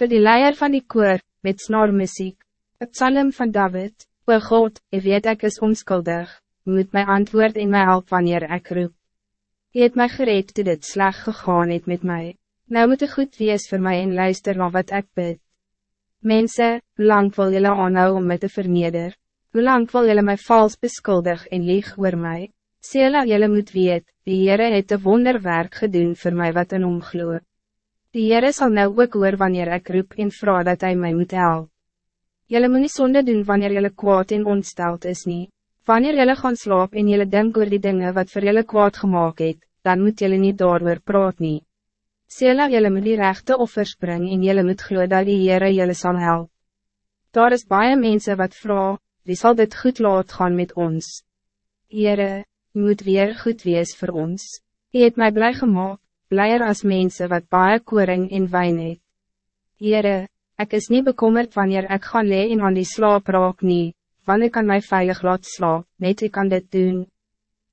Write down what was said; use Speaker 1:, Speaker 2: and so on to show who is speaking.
Speaker 1: Voor die leier van die koor, met snormuziek, het psalm van David, O God, ik weet ik is onskuldig, moet mij antwoord in mij help wanneer ik roep. Je het mij gereed toe dit slag gegaan het met mij. Nou moet het goed wees voor mij en luister naar wat ik bid. Mensen, hoe lang wil jullie aanhou om me te verneder? Hoe lang wil jullie mij vals beskuldig en lieg oor mij? Sela jullie moet weet, die Heere het een wonderwerk gedoen voor mij wat een omgloe. Die Heere sal nou ook hoor wanneer ik roep en vraag dat hij mij moet helpen. Jelle moet nie sonde doen wanneer jelle kwaad en ontsteld is nie. Wanneer jelle gaan slaap en jelle denk oor die dingen wat voor jelle kwaad gemaakt het, dan moet jelle niet daarover praat nie. Sela jelle moet die rechte offers bring en jelle moet glo dat die Heere jelle sal help. Daar is baie mense wat vraag, wie zal dit goed laat gaan met ons? Heere, u moet weer goed wees voor ons. U het mij blij gemaakt, blijer als mensen wat baie koring en wijn het. Heere, Ik is niet bekommerd wanneer ik ga leen aan die slaap raak nie, want ik kan mij veilig laat slaap, net ik kan dit doen.